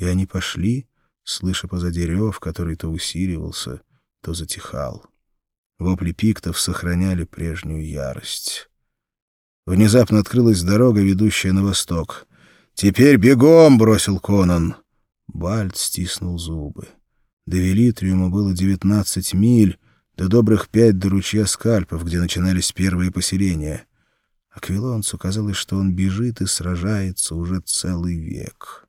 И они пошли, слыша позади рев, который то усиливался, то затихал. Вопли пиктов сохраняли прежнюю ярость. Внезапно открылась дорога, ведущая на восток. «Теперь бегом!» — бросил Конан. Бальд стиснул зубы. До Велитриума было девятнадцать миль, до добрых пять до ручья скальпов, где начинались первые поселения. Аквилонцу казалось, что он бежит и сражается уже целый век.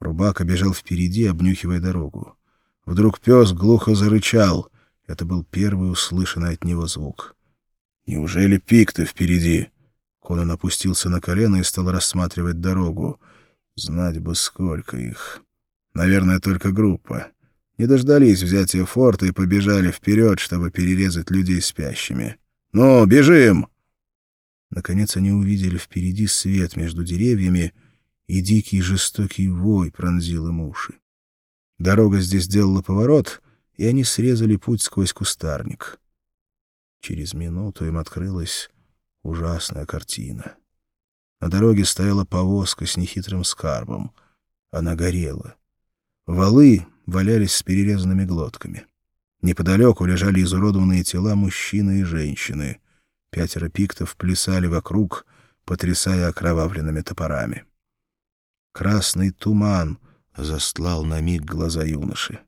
Рубака бежал впереди, обнюхивая дорогу. Вдруг пес глухо зарычал. Это был первый услышанный от него звук. «Неужели пик-то впереди?» Конан опустился на колено и стал рассматривать дорогу. Знать бы, сколько их. Наверное, только группа. Не дождались взятия форта и побежали вперед, чтобы перерезать людей спящими. «Ну, бежим!» Наконец они увидели впереди свет между деревьями, и дикий жестокий вой пронзил им уши. Дорога здесь сделала поворот, и они срезали путь сквозь кустарник. Через минуту им открылась ужасная картина. На дороге стояла повозка с нехитрым скарбом. Она горела. Валы валялись с перерезанными глотками. Неподалеку лежали изуродованные тела мужчины и женщины. Пятеро пиктов плясали вокруг, потрясая окровавленными топорами. Красный туман застлал на миг глаза юноши.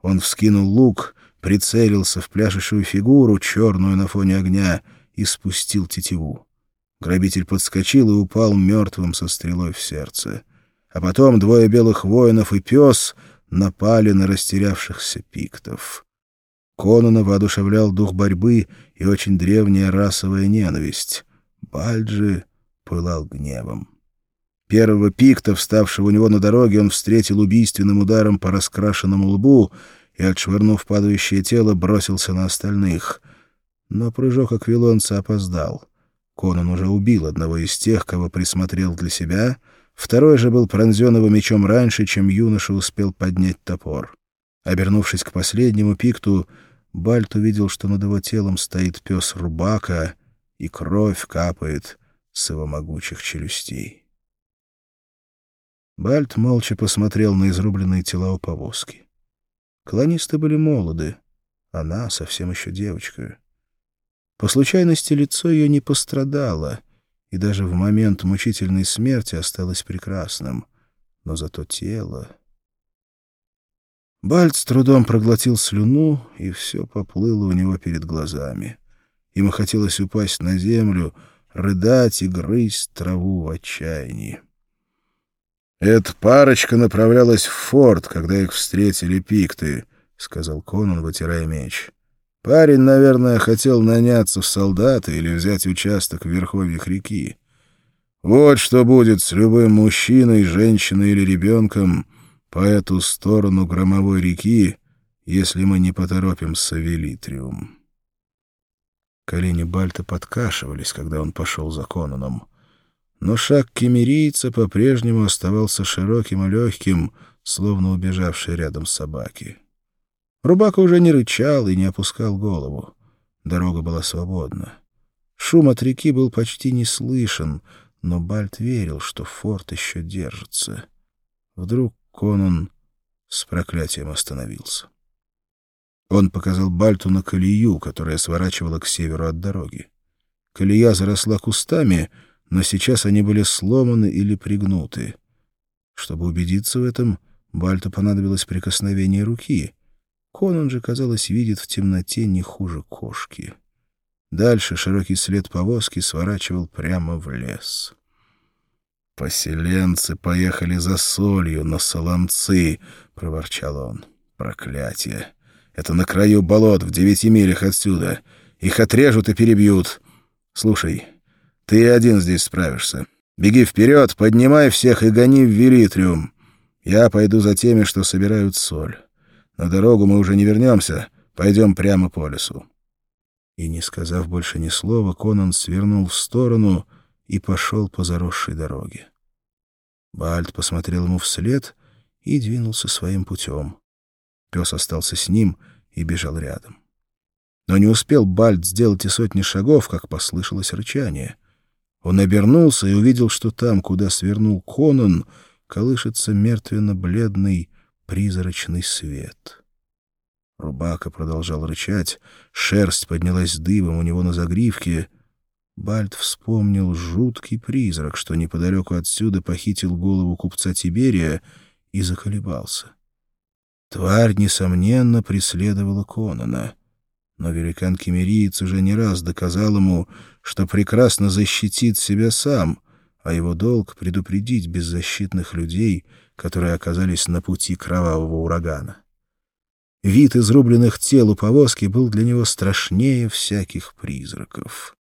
Он вскинул лук, прицелился в пляшущую фигуру, черную на фоне огня, и спустил тетиву. Грабитель подскочил и упал мертвым со стрелой в сердце. А потом двое белых воинов и пес напали на растерявшихся пиктов. Конона воодушевлял дух борьбы и очень древняя расовая ненависть. Бальджи пылал гневом. Первого пикта, вставшего у него на дороге, он встретил убийственным ударом по раскрашенному лбу и, отшвырнув падающее тело, бросился на остальных. Но прыжок аквилонца опоздал. Конан уже убил одного из тех, кого присмотрел для себя, второй же был пронзен его мечом раньше, чем юноша успел поднять топор. Обернувшись к последнему пикту, Бальт увидел, что над его телом стоит пес Рубака, и кровь капает с его могучих челюстей. Бальт молча посмотрел на изрубленные тела у повозки. Колонисты были молоды, она совсем еще девочка. По случайности лицо ее не пострадало, и даже в момент мучительной смерти осталось прекрасным, но зато тело... Бальт с трудом проглотил слюну, и все поплыло у него перед глазами. Ему хотелось упасть на землю, рыдать и грызть траву в отчаянии. «Эта парочка направлялась в форт, когда их встретили пикты», — сказал Конан, вытирая меч. «Парень, наверное, хотел наняться в солдаты или взять участок в верховьях реки. Вот что будет с любым мужчиной, женщиной или ребенком по эту сторону громовой реки, если мы не поторопимся Велитриум». Колени Бальта подкашивались, когда он пошел за Конаном но шаг кемерийца по-прежнему оставался широким и легким, словно убежавший рядом собаки. Рубака уже не рычал и не опускал голову. Дорога была свободна. Шум от реки был почти не слышен, но Бальт верил, что форт еще держится. Вдруг Конан с проклятием остановился. Он показал Бальту на колею, которая сворачивала к северу от дороги. Колея заросла кустами — но сейчас они были сломаны или пригнуты. Чтобы убедиться в этом, Бальту понадобилось прикосновение руки. Конан же, казалось, видит в темноте не хуже кошки. Дальше широкий след повозки сворачивал прямо в лес. «Поселенцы поехали за солью на солонцы», — проворчал он. «Проклятие! Это на краю болот, в девяти милях отсюда. Их отрежут и перебьют. Слушай, ты один здесь справишься. Беги вперед, поднимай всех и гони в Велитриум. Я пойду за теми, что собирают соль. На дорогу мы уже не вернемся, пойдем прямо по лесу». И, не сказав больше ни слова, Конан свернул в сторону и пошел по заросшей дороге. Бальт посмотрел ему вслед и двинулся своим путем. Пес остался с ним и бежал рядом. Но не успел Бальт сделать и сотни шагов, как послышалось рычание — он обернулся и увидел, что там, куда свернул Конан, колышется мертвенно-бледный призрачный свет. Рубака продолжал рычать, шерсть поднялась дыбом у него на загривке. Бальт вспомнил жуткий призрак, что неподалеку отсюда похитил голову купца Тиберия и заколебался. Тварь, несомненно, преследовала Конона. Но великан-кемериец уже не раз доказал ему, что прекрасно защитит себя сам, а его долг — предупредить беззащитных людей, которые оказались на пути кровавого урагана. Вид изрубленных тел у повозки был для него страшнее всяких призраков.